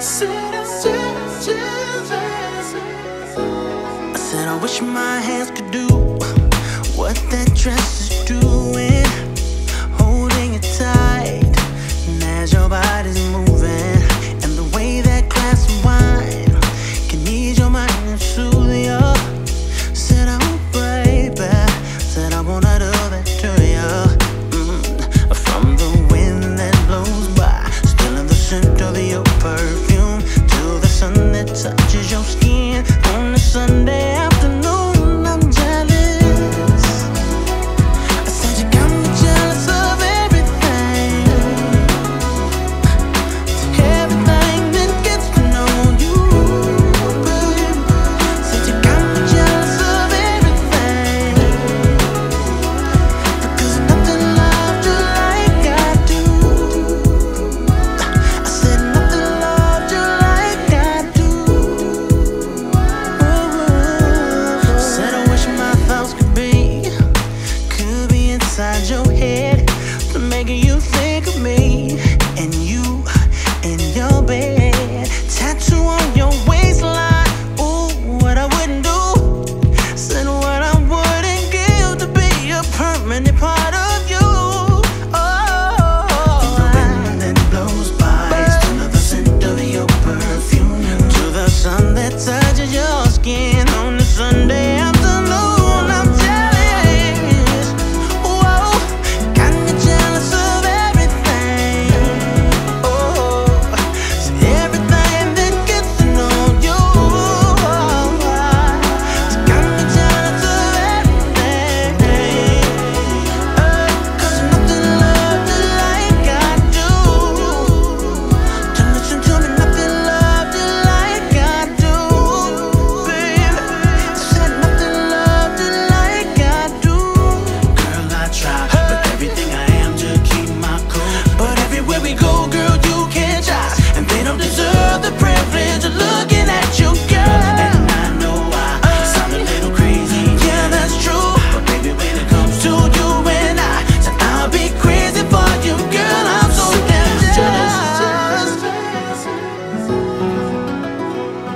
I said I wish my hands could do what that dress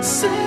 say